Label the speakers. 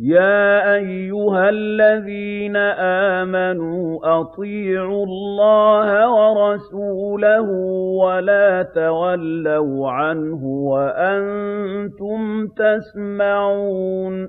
Speaker 1: يَا أَيُّهَا الَّذِينَ آمَنُوا أَطِيعُوا اللَّهَ وَرَسُولَهُ وَلَا تَوَلَّوْا عَنْهُ وَأَنتُمْ تَسْمَعُونَ